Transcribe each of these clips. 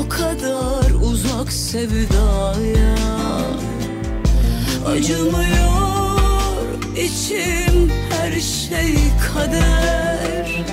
O kadar uzak sevdaya. Acımıyor içim her şey kader.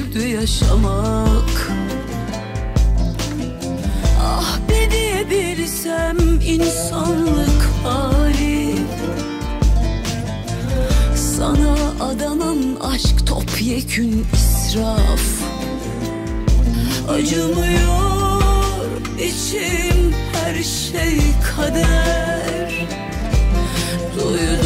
Zulmdü yaşamak. Ah bir diyebilsem insanlık hali. Sana adanan aşk topyekün israf. Acımıyor içim her şey kader. Duydum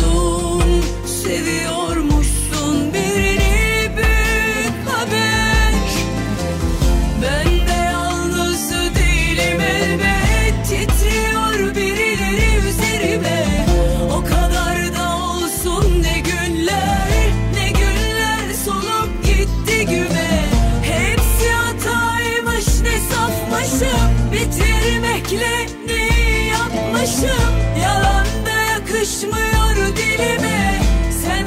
Bekle yapmışım Yalan da yakışmıyor dilime. Sen